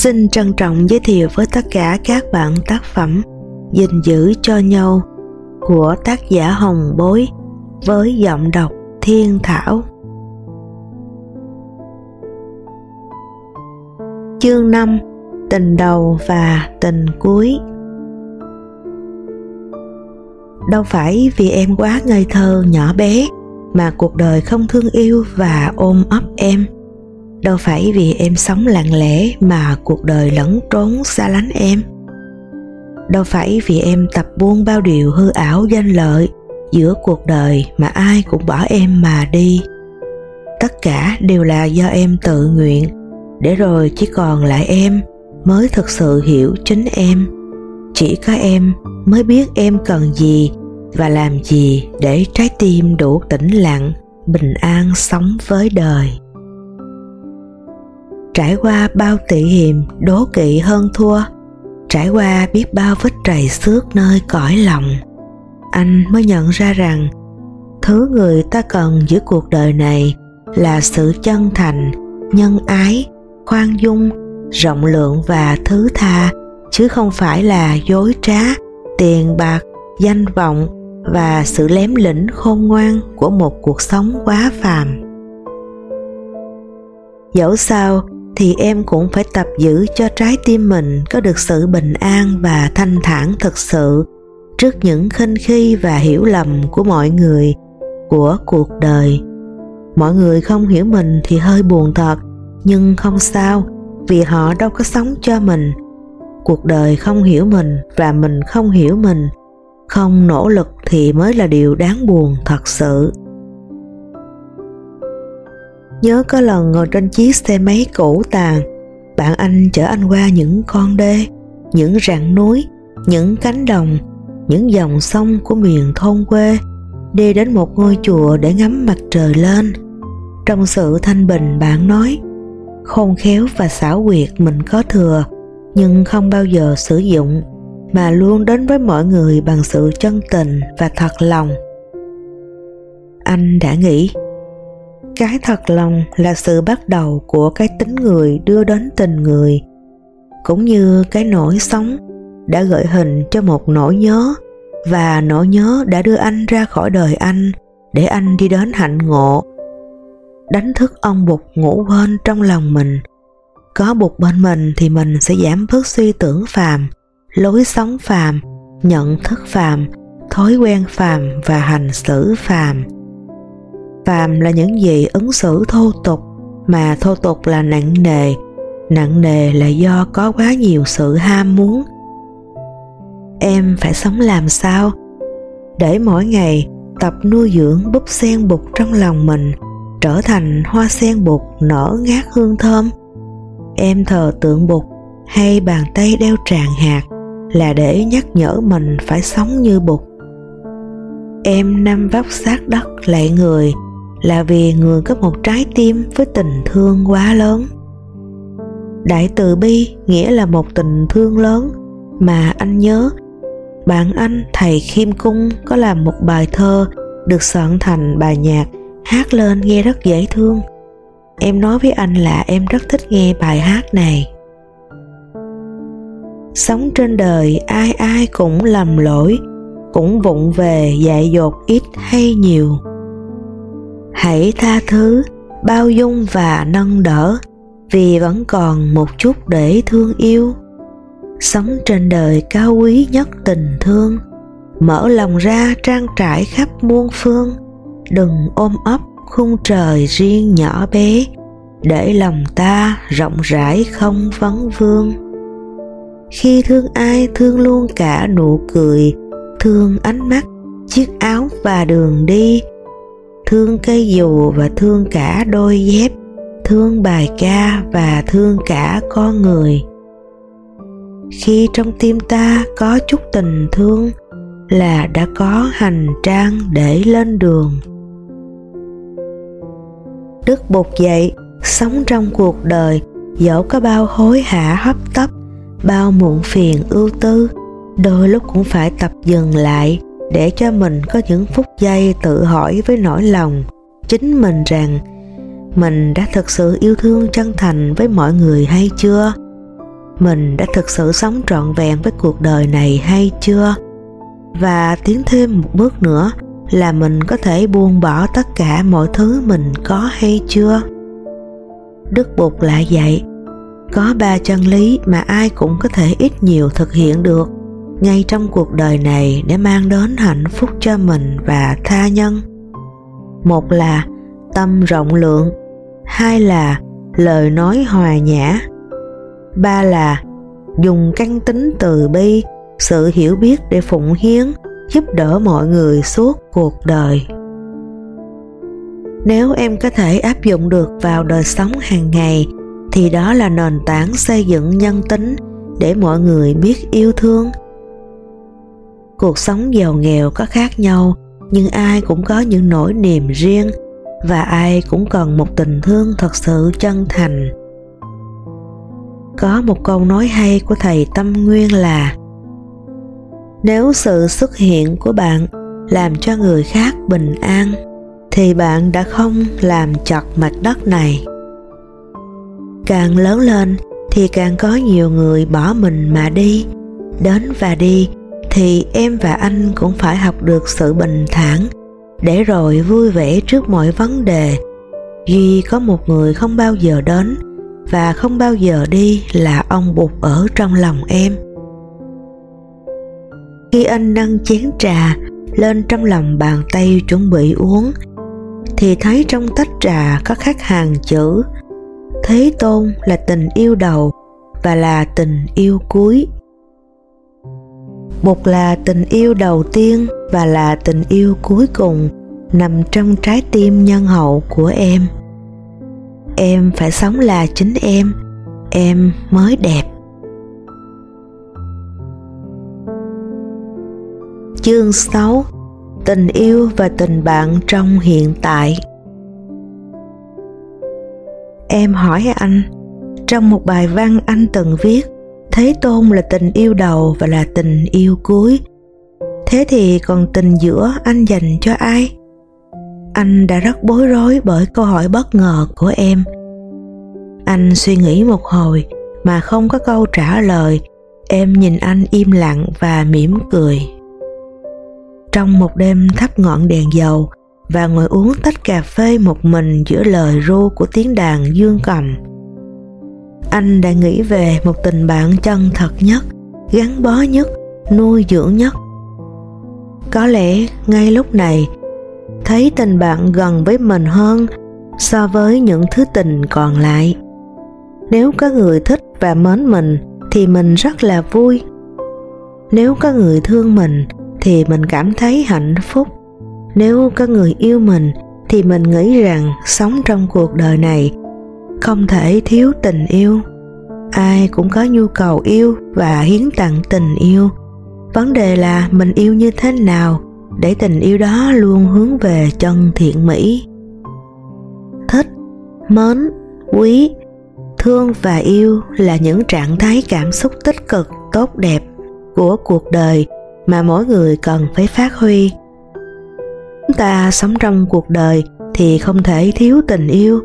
Xin trân trọng giới thiệu với tất cả các bạn tác phẩm gìn giữ cho nhau của tác giả Hồng Bối với giọng đọc Thiên Thảo. Chương 5 Tình đầu và tình cuối Đâu phải vì em quá ngây thơ nhỏ bé mà cuộc đời không thương yêu và ôm ấp em đâu phải vì em sống lặng lẽ mà cuộc đời lẫn trốn xa lánh em. Đâu phải vì em tập buông bao điều hư ảo danh lợi giữa cuộc đời mà ai cũng bỏ em mà đi. Tất cả đều là do em tự nguyện, để rồi chỉ còn lại em mới thực sự hiểu chính em. Chỉ có em mới biết em cần gì và làm gì để trái tim đủ tĩnh lặng, bình an sống với đời trải qua bao tị hiềm, đố kỵ hơn thua. Trải qua biết bao vết trầy xước nơi cõi lòng. Anh mới nhận ra rằng, thứ người ta cần giữa cuộc đời này là sự chân thành, nhân ái, khoan dung, rộng lượng và thứ tha, chứ không phải là dối trá, tiền bạc, danh vọng và sự lém lĩnh khôn ngoan của một cuộc sống quá phàm. Dẫu sao thì em cũng phải tập giữ cho trái tim mình có được sự bình an và thanh thản thực sự trước những khinh khi và hiểu lầm của mọi người, của cuộc đời. Mọi người không hiểu mình thì hơi buồn thật, nhưng không sao, vì họ đâu có sống cho mình. Cuộc đời không hiểu mình và mình không hiểu mình. Không nỗ lực thì mới là điều đáng buồn thật sự. Nhớ có lần ngồi trên chiếc xe máy cũ tàn, bạn anh chở anh qua những con đê, những rặng núi, những cánh đồng, những dòng sông của miền thôn quê, đi đến một ngôi chùa để ngắm mặt trời lên. Trong sự thanh bình bạn nói, khôn khéo và xảo quyệt mình có thừa, nhưng không bao giờ sử dụng, mà luôn đến với mọi người bằng sự chân tình và thật lòng. Anh đã nghĩ cái thật lòng là sự bắt đầu của cái tính người đưa đến tình người. Cũng như cái nỗi sống đã gợi hình cho một nỗi nhớ, và nỗi nhớ đã đưa anh ra khỏi đời anh để anh đi đến hạnh ngộ. Đánh thức ông bụt ngủ quên trong lòng mình. Có bụt bên mình thì mình sẽ giảm bớt suy tưởng phàm, lối sống phàm, nhận thức phàm, thói quen phàm và hành xử phàm phàm là những gì ứng xử thô tục, mà thô tục là nặng nề. Nặng nề là do có quá nhiều sự ham muốn. Em phải sống làm sao? Để mỗi ngày tập nuôi dưỡng búp sen bụt trong lòng mình, trở thành hoa sen bụt nở ngát hương thơm. Em thờ tượng bụt hay bàn tay đeo tràng hạt là để nhắc nhở mình phải sống như bụt em năm vóc sát đất lạy người là vì người có một trái tim với tình thương quá lớn. Đại từ bi nghĩa là một tình thương lớn, mà anh nhớ, bạn anh, thầy khiêm cung có làm một bài thơ được soạn thành bài nhạc hát lên nghe rất dễ thương. Em nói với anh là em rất thích nghe bài hát này. Sống trên đời ai ai cũng lầm lỗi, cũng vụng về dại dột ít hay nhiều hãy tha thứ, bao dung và nâng đỡ, vì vẫn còn một chút để thương yêu. Sống trên đời cao quý nhất tình thương, mở lòng ra trang trải khắp muôn phương. Đừng ôm ấp khung trời riêng nhỏ bé, để lòng ta rộng rãi không vấn vương. Khi thương ai thương luôn cả nụ cười, thương ánh mắt, chiếc áo và đường đi thương cây dù và thương cả đôi dép, thương bài ca và thương cả con người. Khi trong tim ta có chút tình thương là đã có hành trang để lên đường. Đức bột dậy sống trong cuộc đời, dẫu có bao hối hả hấp tấp, bao muộn phiền ưu tư, đôi lúc cũng phải tập dừng lại để cho mình có những phút giây tự hỏi với nỗi lòng. Chính mình rằng, mình đã thực sự yêu thương chân thành với mọi người hay chưa? Mình đã thực sự sống trọn vẹn với cuộc đời này hay chưa? Và tiến thêm một bước nữa là mình có thể buông bỏ tất cả mọi thứ mình có hay chưa? Đức bụt lại dạy, có ba chân lý mà ai cũng có thể ít nhiều thực hiện được ngay trong cuộc đời này để mang đến hạnh phúc cho mình và tha nhân. Một là tâm rộng lượng, hai là lời nói hòa nhã, ba là dùng căn tính từ bi, sự hiểu biết để phụng hiến, giúp đỡ mọi người suốt cuộc đời. Nếu em có thể áp dụng được vào đời sống hàng ngày, thì đó là nền tảng xây dựng nhân tính để mọi người biết yêu thương cuộc sống giàu nghèo có khác nhau, nhưng ai cũng có những nỗi niềm riêng và ai cũng cần một tình thương thật sự chân thành. Có một câu nói hay của thầy tâm nguyên là, nếu sự xuất hiện của bạn làm cho người khác bình an, thì bạn đã không làm chặt mạch đất này. Càng lớn lên thì càng có nhiều người bỏ mình mà đi, đến và đi thì em và anh cũng phải học được sự bình thản. Để rồi vui vẻ trước mọi vấn đề. Duy có một người không bao giờ đến, và không bao giờ đi là ông bụt ở trong lòng em. Khi anh nâng chén trà lên trong lòng bàn tay chuẩn bị uống, thì thấy trong tách trà có khắc hàng chữ, thế tôn là tình yêu đầu và là tình yêu cuối một là tình yêu đầu tiên và là tình yêu cuối cùng nằm trong trái tim nhân hậu của em. Em phải sống là chính em em mới đẹp. Chương 6 tình yêu và tình bạn trong hiện tại. Em hỏi anh, trong một bài văn anh từng viết thế tôn là tình yêu đầu và là tình yêu cuối. Thế thì còn tình giữa anh dành cho ai? Anh đã rất bối rối bởi câu hỏi bất ngờ của em. Anh suy nghĩ một hồi mà không có câu trả lời. Em nhìn anh im lặng và mỉm cười. Trong một đêm thắp ngọn đèn dầu và ngồi uống tách cà phê một mình giữa lời ru của tiếng đàn dương cầm anh đã nghĩ về một tình bạn chân thật nhất, gắn bó nhất, nuôi dưỡng nhất. Có lẽ ngay lúc này, thấy tình bạn gần với mình hơn so với những thứ tình còn lại. Nếu có người thích và mến mình thì mình rất là vui. Nếu có người thương mình thì mình cảm thấy hạnh phúc. Nếu có người yêu mình thì mình nghĩ rằng sống trong cuộc đời này không thể thiếu tình yêu. Ai cũng có nhu cầu yêu và hiến tặng tình yêu. Vấn đề là mình yêu như thế nào để tình yêu đó luôn hướng về chân thiện mỹ. Thích, mến, quý, thương và yêu là những trạng thái cảm xúc tích cực, tốt đẹp của cuộc đời mà mỗi người cần phải phát huy. Chúng ta sống trong cuộc đời thì không thể thiếu tình yêu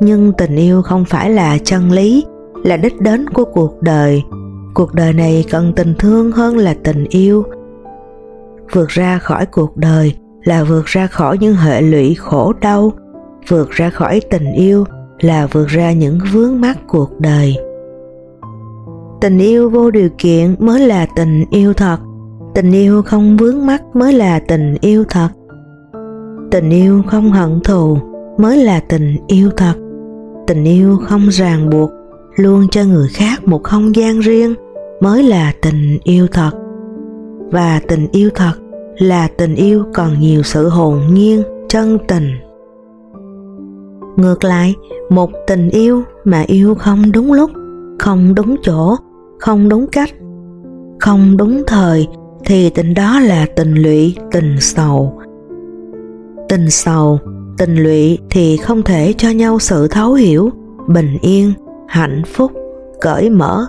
nhưng tình yêu không phải là chân lý, là đích đến của cuộc đời. Cuộc đời này cần tình thương hơn là tình yêu. Vượt ra khỏi cuộc đời là vượt ra khỏi những hệ lụy khổ đau. Vượt ra khỏi tình yêu là vượt ra những vướng mắc cuộc đời. Tình yêu vô điều kiện mới là tình yêu thật. Tình yêu không vướng mắc mới là tình yêu thật. Tình yêu không hận thù mới là tình yêu thật tình yêu không ràng buộc, luôn cho người khác một không gian riêng mới là tình yêu thật. Và tình yêu thật là tình yêu còn nhiều sự hồn nhiên, chân tình. Ngược lại, một tình yêu mà yêu không đúng lúc, không đúng chỗ, không đúng cách, không đúng thời, thì tình đó là tình lụy, tình sầu. Tình sầu tình lụy thì không thể cho nhau sự thấu hiểu bình yên hạnh phúc cởi mở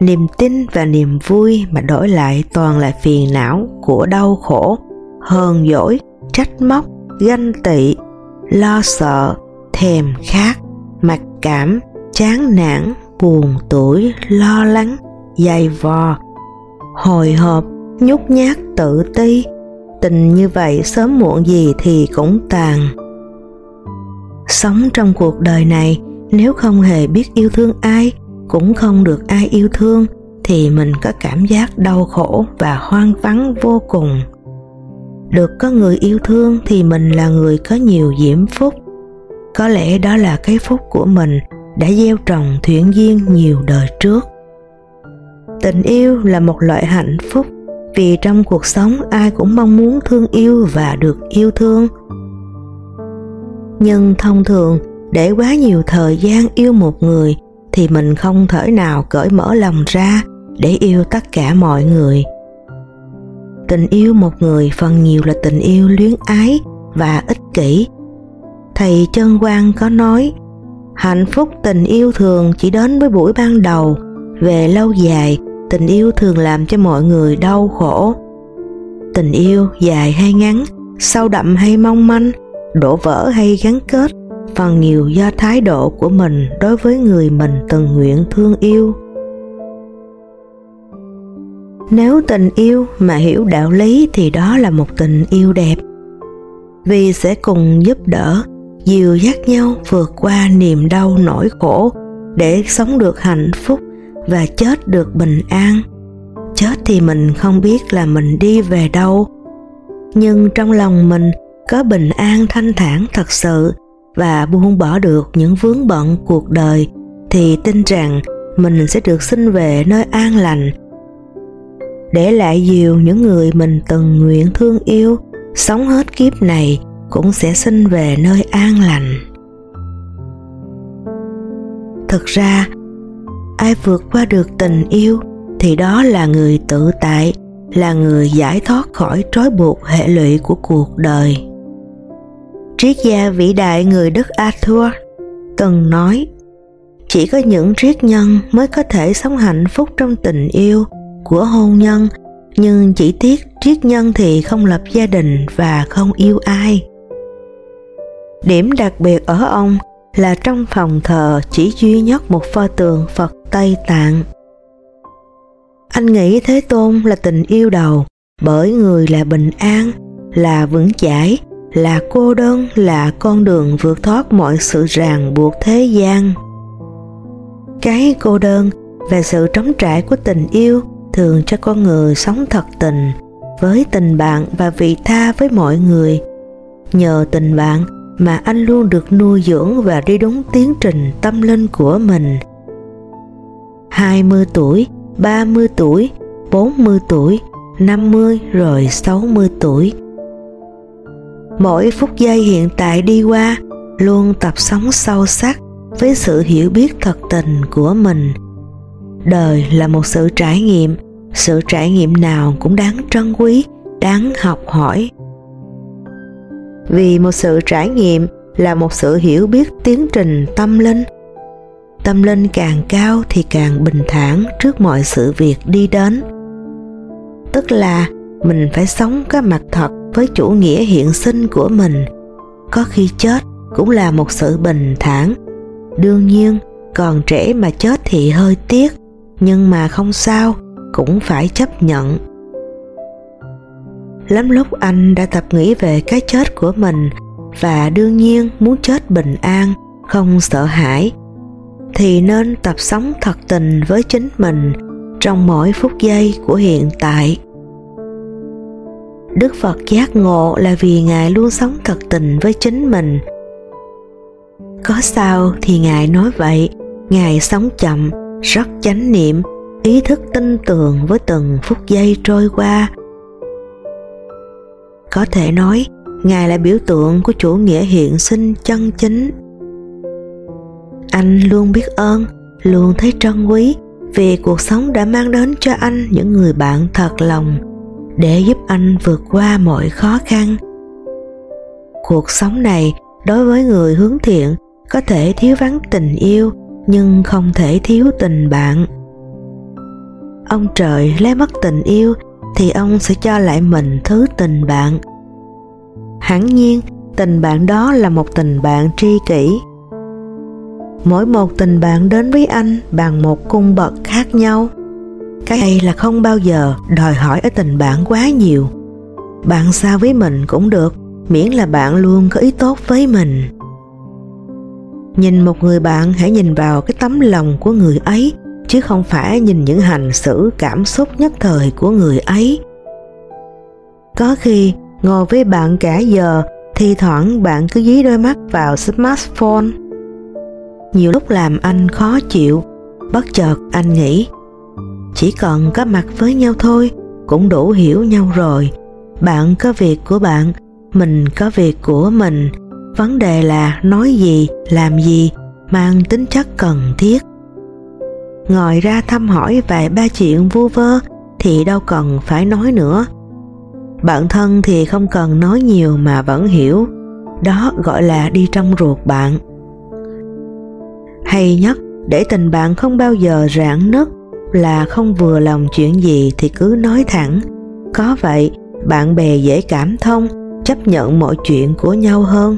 niềm tin và niềm vui mà đổi lại toàn là phiền não của đau khổ hờn dỗi trách móc ganh tị lo sợ thèm khát mặc cảm chán nản buồn tuổi, lo lắng, dày vò, hồi hộp, nhút nhát tự ti. Tình như vậy sớm muộn gì thì cũng tàn. Sống trong cuộc đời này, nếu không hề biết yêu thương ai, cũng không được ai yêu thương, thì mình có cảm giác đau khổ và hoang vắng vô cùng. Được có người yêu thương thì mình là người có nhiều diễm phúc. Có lẽ đó là cái phúc của mình đã gieo trồng thuyền duyên nhiều đời trước. Tình yêu là một loại hạnh phúc vì trong cuộc sống ai cũng mong muốn thương yêu và được yêu thương. Nhưng thông thường để quá nhiều thời gian yêu một người thì mình không thể nào cởi mở lòng ra để yêu tất cả mọi người. Tình yêu một người phần nhiều là tình yêu luyến ái và ích kỷ. Thầy Chân Quang có nói, hạnh phúc tình yêu thường chỉ đến với buổi ban đầu, về lâu dài tình yêu thường làm cho mọi người đau khổ. Tình yêu dài hay ngắn, sâu đậm hay mong manh, đổ vỡ hay gắn kết, phần nhiều do thái độ của mình đối với người mình từng nguyện thương yêu. Nếu tình yêu mà hiểu đạo lý thì đó là một tình yêu đẹp. Vì sẽ cùng giúp đỡ, dìu dắt nhau vượt qua niềm đau nỗi khổ để sống được hạnh phúc và chết được bình an. Chết thì mình không biết là mình đi về đâu, nhưng trong lòng mình có bình an thanh thản thật sự và buông bỏ được những vướng bận cuộc đời, thì tin rằng mình sẽ được sinh về nơi an lành. Để lại nhiều những người mình từng nguyện thương yêu, sống hết kiếp này cũng sẽ sinh về nơi an lành. Thực ra, ai vượt qua được tình yêu thì đó là người tự tại, là người giải thoát khỏi trói buộc hệ lụy của cuộc đời triết gia vĩ đại người đức arthur từng nói, chỉ có những triết nhân mới có thể sống hạnh phúc trong tình yêu của hôn nhân, nhưng chỉ tiếc triết nhân thì không lập gia đình và không yêu ai. Điểm đặc biệt ở ông là trong phòng thờ chỉ duy nhất một pho tượng phật tây tạng. Anh nghĩ thế tôn là tình yêu đầu, bởi người là bình an, là vững chãi là cô đơn là con đường vượt thoát mọi sự ràng buộc thế gian. Cái cô đơn và sự trống trải của tình yêu thường cho con người sống thật tình với tình bạn và vị tha với mọi người. Nhờ tình bạn mà anh luôn được nuôi dưỡng và đi đúng tiến trình tâm linh của mình. 20 tuổi, 30 tuổi, 40 tuổi, 50 rồi 60 tuổi. Mỗi phút giây hiện tại đi qua, luôn tập sống sâu sắc với sự hiểu biết thật tình của mình. Đời là một sự trải nghiệm, sự trải nghiệm nào cũng đáng trân quý, đáng học hỏi. Vì một sự trải nghiệm là một sự hiểu biết tiến trình tâm linh. Tâm linh càng cao thì càng bình thản trước mọi sự việc đi đến. Tức là mình phải sống cái mặt thật với chủ nghĩa hiện sinh của mình. Có khi chết cũng là một sự bình thản. Đương nhiên, còn trẻ mà chết thì hơi tiếc, nhưng mà không sao, cũng phải chấp nhận. Lắm lúc anh đã tập nghĩ về cái chết của mình và đương nhiên muốn chết bình an, không sợ hãi, thì nên tập sống thật tình với chính mình trong mỗi phút giây của hiện tại đức phật giác ngộ là vì ngài luôn sống thật tình với chính mình. Có sao thì ngài nói vậy. Ngài sống chậm, rất chánh niệm, ý thức tin tưởng với từng phút giây trôi qua. Có thể nói, ngài là biểu tượng của chủ nghĩa hiện sinh chân chính. Anh luôn biết ơn, luôn thấy trân quý vì cuộc sống đã mang đến cho anh những người bạn thật lòng để giúp anh vượt qua mọi khó khăn. Cuộc sống này đối với người hướng thiện có thể thiếu vắng tình yêu, nhưng không thể thiếu tình bạn. Ông trời lấy mất tình yêu, thì ông sẽ cho lại mình thứ tình bạn. Hẳn nhiên, tình bạn đó là một tình bạn tri kỷ. Mỗi một tình bạn đến với anh bằng một cung bậc khác nhau cái hay là không bao giờ đòi hỏi ở tình bạn quá nhiều. Bạn xa với mình cũng được, miễn là bạn luôn có ý tốt với mình. Nhìn một người bạn, hãy nhìn vào cái tấm lòng của người ấy, chứ không phải nhìn những hành xử, cảm xúc nhất thời của người ấy. Có khi, ngồi với bạn cả giờ, thì thoảng bạn cứ dí đôi mắt vào smartphone. Nhiều lúc làm anh khó chịu. Bất chợt anh nghĩ chỉ còn có mặt với nhau thôi, cũng đủ hiểu nhau rồi. Bạn có việc của bạn, mình có việc của mình. Vấn đề là nói gì, làm gì, mang tính chất cần thiết. Ngồi ra thăm hỏi vài ba chuyện vu vơ thì đâu cần phải nói nữa. Bạn thân thì không cần nói nhiều mà vẫn hiểu. Đó gọi là đi trong ruột bạn. Hay nhất, để tình bạn không bao giờ rạn nứt là không vừa lòng chuyện gì thì cứ nói thẳng. Có vậy, bạn bè dễ cảm thông, chấp nhận mọi chuyện của nhau hơn.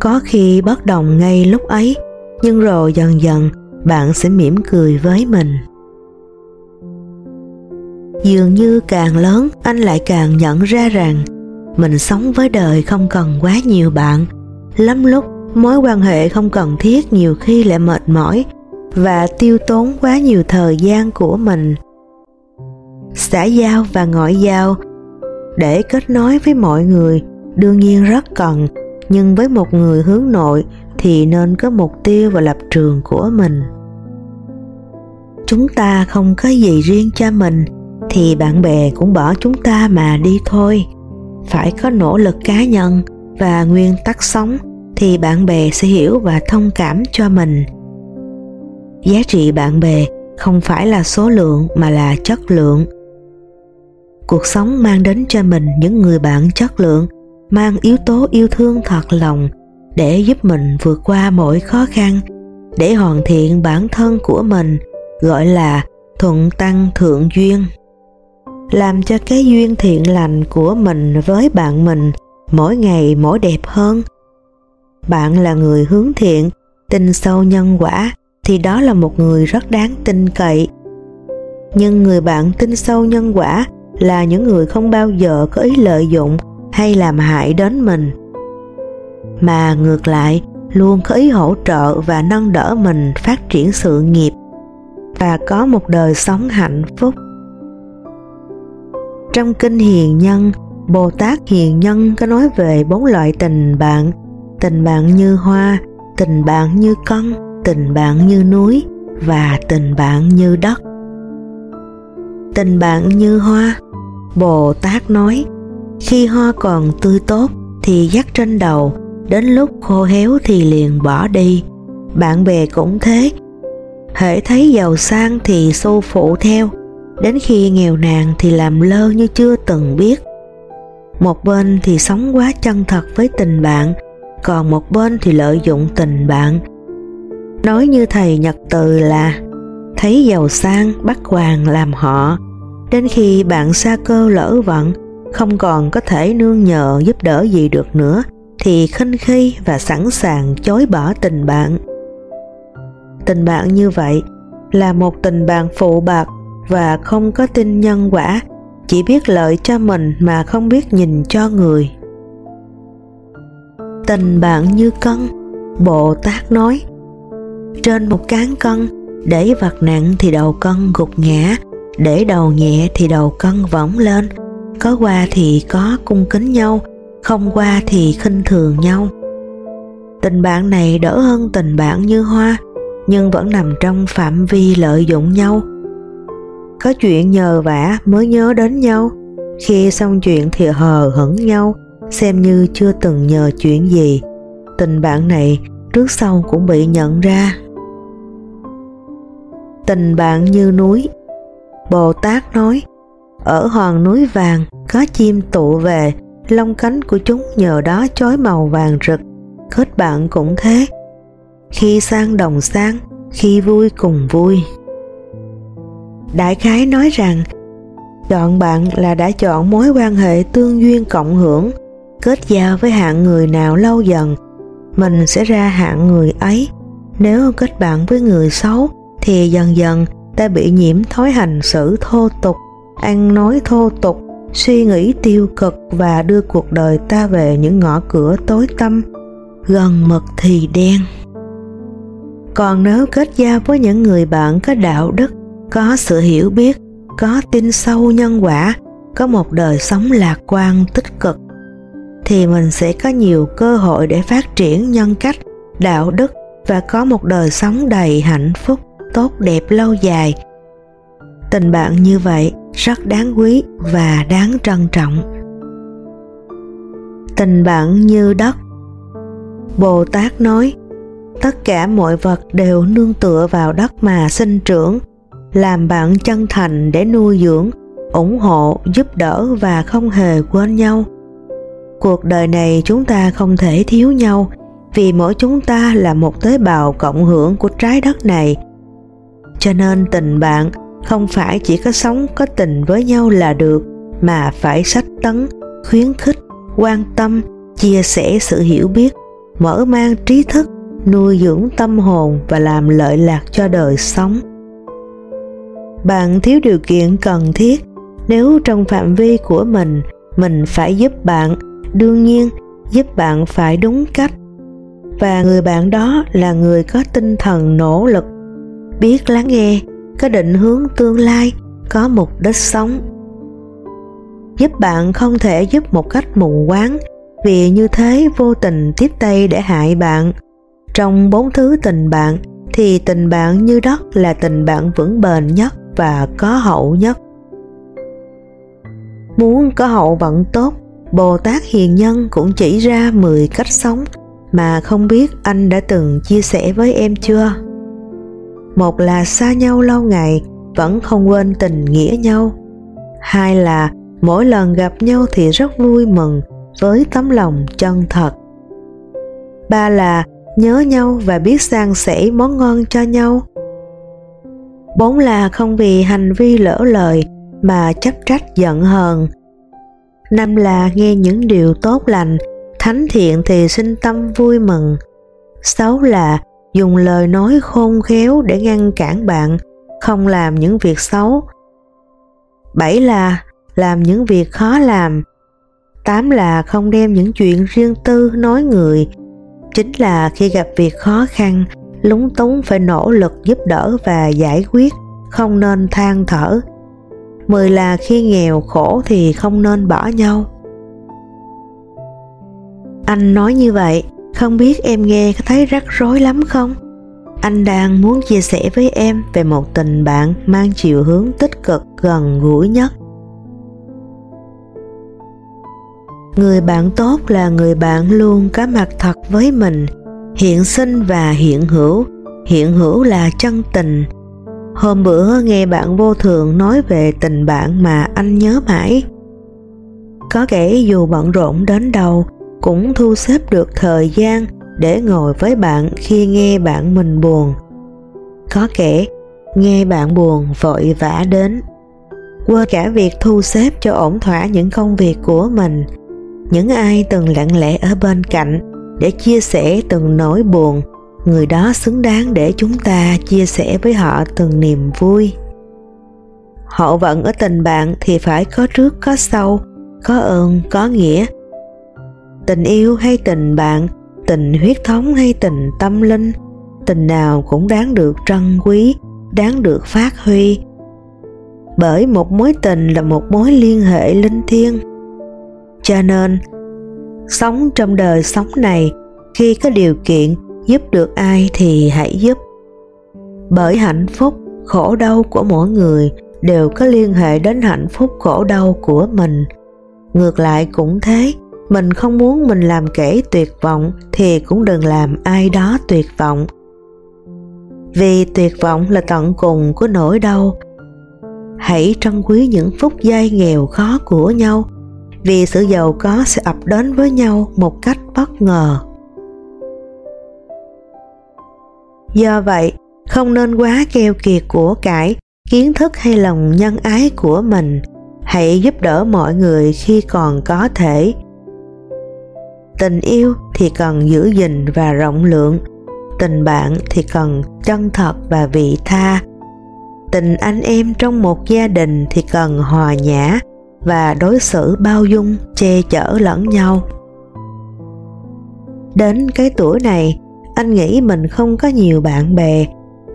Có khi bất đồng ngay lúc ấy, nhưng rồi dần dần, bạn sẽ mỉm cười với mình. Dường như càng lớn, anh lại càng nhận ra rằng, mình sống với đời không cần quá nhiều bạn. Lắm lúc, mối quan hệ không cần thiết nhiều khi lại mệt mỏi và tiêu tốn quá nhiều thời gian của mình. Xã giao và ngoại giao, để kết nối với mọi người, đương nhiên rất cần, nhưng với một người hướng nội thì nên có mục tiêu và lập trường của mình. Chúng ta không có gì riêng cho mình, thì bạn bè cũng bỏ chúng ta mà đi thôi. Phải có nỗ lực cá nhân và nguyên tắc sống, thì bạn bè sẽ hiểu và thông cảm cho mình giá trị bạn bè không phải là số lượng mà là chất lượng. Cuộc sống mang đến cho mình những người bạn chất lượng, mang yếu tố yêu thương thật lòng để giúp mình vượt qua mọi khó khăn, để hoàn thiện bản thân của mình, gọi là thuận tăng thượng duyên. Làm cho cái duyên thiện lành của mình với bạn mình mỗi ngày mỗi đẹp hơn. Bạn là người hướng thiện, tin sâu nhân quả thì đó là một người rất đáng tin cậy. Nhưng người bạn tin sâu nhân quả là những người không bao giờ có ý lợi dụng hay làm hại đến mình. Mà ngược lại, luôn có ý hỗ trợ và nâng đỡ mình phát triển sự nghiệp và có một đời sống hạnh phúc. Trong kinh hiền nhân, bồ tát hiền nhân có nói về bốn loại tình bạn tình bạn như hoa, tình bạn như cân tình bạn như núi và tình bạn như đất. Tình bạn như hoa, bồ tát nói, khi hoa còn tươi tốt thì dắt trên đầu, đến lúc khô héo thì liền bỏ đi. Bạn bè cũng thế. Hễ thấy giàu sang thì xô phụ theo, đến khi nghèo nàn thì làm lơ như chưa từng biết. Một bên thì sống quá chân thật với tình bạn, còn một bên thì lợi dụng tình bạn nói như thầy nhật từ là, thấy giàu sang, bắt hoàng làm họ. Đến khi bạn xa cơ lỡ vận, không còn có thể nương nhờ giúp đỡ gì được nữa, thì khinh khi và sẵn sàng chối bỏ tình bạn. Tình bạn như vậy là một tình bạn phụ bạc và không có tin nhân quả, chỉ biết lợi cho mình mà không biết nhìn cho người. Tình bạn như cân, bồ tát nói trên một cán cân, để vật nặng thì đầu cân gục ngã, để đầu nhẹ thì đầu cân võng lên. Có qua thì có cung kính nhau, không qua thì khinh thường nhau. Tình bạn này đỡ hơn tình bạn như hoa, nhưng vẫn nằm trong phạm vi lợi dụng nhau. Có chuyện nhờ vả mới nhớ đến nhau. Khi xong chuyện thì hờ hững nhau, xem như chưa từng nhờ chuyện gì. Tình bạn này trước sau cũng bị nhận ra. Tình bạn như núi, bồ tát nói, ở hòn núi vàng, có chim tụ về, lông cánh của chúng nhờ đó chói màu vàng rực, kết bạn cũng thế. Khi sang đồng sang, khi vui cùng vui. Đại khái nói rằng chọn bạn là đã chọn mối quan hệ tương duyên cộng hưởng, kết giao với hạng người nào lâu dần mình sẽ ra hạng người ấy Nếu kết bạn với người xấu thì dần dần ta bị nhiễm thói hành xử thô tục, ăn nói thô tục, suy nghĩ tiêu cực và đưa cuộc đời ta về những ngõ cửa tối tăm, gần mực thì đen. Còn nếu kết giao với những người bạn có đạo đức, có sự hiểu biết, có tin sâu nhân quả, có một đời sống lạc quan tích cực, thì mình sẽ có nhiều cơ hội để phát triển nhân cách, đạo đức và có một đời sống đầy hạnh phúc, tốt đẹp lâu dài. Tình bạn như vậy rất đáng quý và đáng trân trọng. Tình bạn như đất Bồ Tát nói, tất cả mọi vật đều nương tựa vào đất mà sinh trưởng, làm bạn chân thành để nuôi dưỡng, ủng hộ, giúp đỡ và không hề quên nhau. Cuộc đời này chúng ta không thể thiếu nhau vì mỗi chúng ta là một tế bào cộng hưởng của trái đất này. Cho nên tình bạn không phải chỉ có sống có tình với nhau là được mà phải sách tấn, khuyến khích, quan tâm, chia sẻ sự hiểu biết, mở mang trí thức, nuôi dưỡng tâm hồn và làm lợi lạc cho đời sống. Bạn thiếu điều kiện cần thiết nếu trong phạm vi của mình mình phải giúp bạn đương nhiên giúp bạn phải đúng cách. Và người bạn đó là người có tinh thần nỗ lực, biết lắng nghe, có định hướng tương lai, có mục đích sống. Giúp bạn không thể giúp một cách mù quáng, vì như thế vô tình tiếp tay để hại bạn. Trong bốn thứ tình bạn, thì tình bạn như đất là tình bạn vững bền nhất và có hậu nhất. Muốn có hậu vận tốt Bồ Tát Hiền Nhân cũng chỉ ra 10 cách sống mà không biết anh đã từng chia sẻ với em chưa? Một là xa nhau lâu ngày, vẫn không quên tình nghĩa nhau. Hai là mỗi lần gặp nhau thì rất vui mừng với tấm lòng chân thật. Ba là nhớ nhau và biết san sẻ món ngon cho nhau. Bốn là không vì hành vi lỡ lời mà chấp trách giận hờn năm là nghe những điều tốt lành, thánh thiện thì sinh tâm vui mừng. Sáu là dùng lời nói khôn khéo để ngăn cản bạn, không làm những việc xấu. Bảy là làm những việc khó làm. Tám là không đem những chuyện riêng tư nói người. Chính là khi gặp việc khó khăn, lúng túng phải nỗ lực giúp đỡ và giải quyết, không nên than thở mười là khi nghèo khổ thì không nên bỏ nhau. Anh nói như vậy, không biết em nghe có thấy rắc rối lắm không? Anh đang muốn chia sẻ với em về một tình bạn mang chiều hướng tích cực gần gũi nhất. Người bạn tốt là người bạn luôn có mặt thật với mình, hiện sinh và hiện hữu. Hiện hữu là chân tình Hôm bữa nghe bạn vô thường nói về tình bạn mà anh nhớ mãi. Có kẻ dù bận rộn đến đâu cũng thu xếp được thời gian để ngồi với bạn khi nghe bạn mình buồn. Có kẻ nghe bạn buồn vội vã đến. quên cả việc thu xếp cho ổn thỏa những công việc của mình, những ai từng lặng lẽ ở bên cạnh để chia sẻ từng nỗi buồn người đó xứng đáng để chúng ta chia sẻ với họ từng niềm vui. Hậu vận ở tình bạn thì phải có trước, có sau, có ơn, có nghĩa. Tình yêu hay tình bạn, tình huyết thống hay tình tâm linh, tình nào cũng đáng được trân quý, đáng được phát huy. Bởi một mối tình là một mối liên hệ linh thiêng. Cho nên, sống trong đời sống này, khi có điều kiện giúp được ai thì hãy giúp. Bởi hạnh phúc, khổ đau của mỗi người đều có liên hệ đến hạnh phúc khổ đau của mình. Ngược lại cũng thế, mình không muốn mình làm kẻ tuyệt vọng thì cũng đừng làm ai đó tuyệt vọng. Vì tuyệt vọng là tận cùng của nỗi đau. Hãy trân quý những phút giây nghèo khó của nhau, vì sự giàu có sẽ ập đến với nhau một cách bất ngờ. Do vậy, không nên quá keo kiệt của cải, kiến thức hay lòng nhân ái của mình. Hãy giúp đỡ mọi người khi còn có thể. Tình yêu thì cần giữ gìn và rộng lượng. tình bạn thì cần chân thật và vị tha tình anh em trong một gia đình thì cần hòa nhã và đối xử bao dung che chở lẫn nhau đến cái tuổi này anh nghĩ mình không có nhiều bạn bè,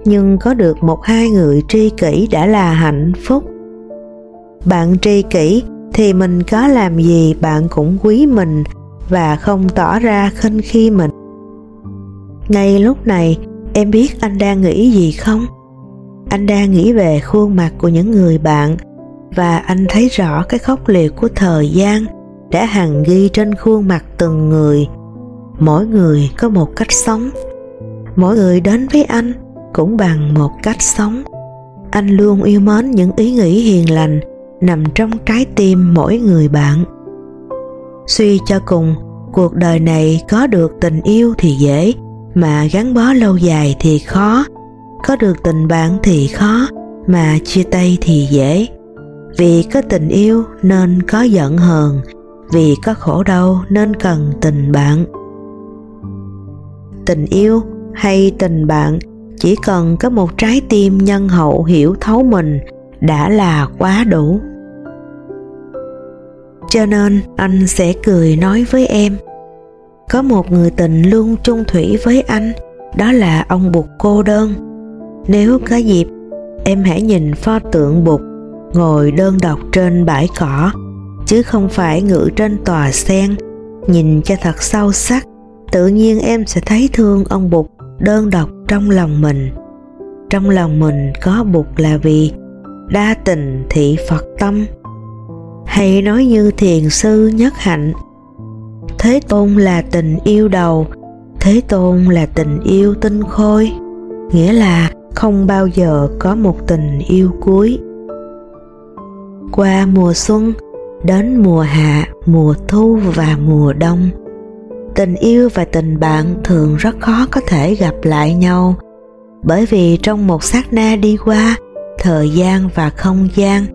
nhưng có được một hai người tri kỷ đã là hạnh phúc. Bạn tri kỷ thì mình có làm gì, bạn cũng quý mình và không tỏ ra khinh khi mình. Ngay lúc này, em biết anh đang nghĩ gì không? Anh đang nghĩ về khuôn mặt của những người bạn và anh thấy rõ cái khốc liệt của thời gian đã hằng ghi trên khuôn mặt từng người mỗi người có một cách sống. Mỗi người đến với anh cũng bằng một cách sống. Anh luôn yêu mến những ý nghĩ hiền lành nằm trong trái tim mỗi người bạn. Suy cho cùng, cuộc đời này có được tình yêu thì dễ, mà gắn bó lâu dài thì khó. Có được tình bạn thì khó, mà chia tay thì dễ. Vì có tình yêu nên có giận hờn, vì có khổ đau nên cần tình bạn tình yêu hay tình bạn, chỉ cần có một trái tim nhân hậu hiểu thấu mình đã là quá đủ. Cho nên anh sẽ cười nói với em, có một người tình luôn chung thủy với anh, đó là ông bụt cô đơn. Nếu có dịp, em hãy nhìn pho tượng bụt ngồi đơn độc trên bãi cỏ, chứ không phải ngự trên tòa sen, nhìn cho thật sâu sắc tự nhiên em sẽ thấy thương ông bụt đơn độc trong lòng mình. Trong lòng mình có bụt là vì đa tình thị phật tâm. Hay nói như thiền sư nhất hạnh, thế tôn là tình yêu đầu, thế tôn là tình yêu tinh khôi. Nghĩa là không bao giờ có một tình yêu cuối. Qua mùa xuân, đến mùa hạ, mùa thu và mùa đông tình yêu và tình bạn thường rất khó có thể gặp lại nhau. Bởi vì trong một sát na đi qua, thời gian và không gian,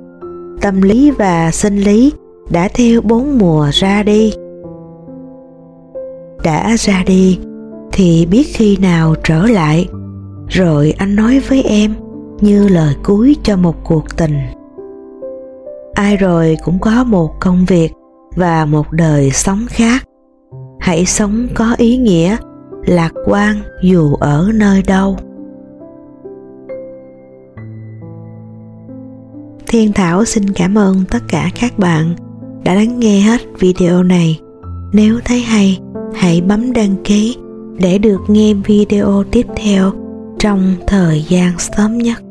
tâm lý và sinh lý đã theo bốn mùa ra đi. Đã ra đi, thì biết khi nào trở lại. Rồi anh nói với em như lời cuối cho một cuộc tình. Ai rồi cũng có một công việc và một đời sống khác hãy sống có ý nghĩa, lạc quan dù ở nơi đâu. Thiên thảo xin cảm ơn tất cả các bạn đã lắng nghe hết video này. Nếu thấy hay, hãy bấm đăng ký để được nghe video tiếp theo trong thời gian sớm nhất.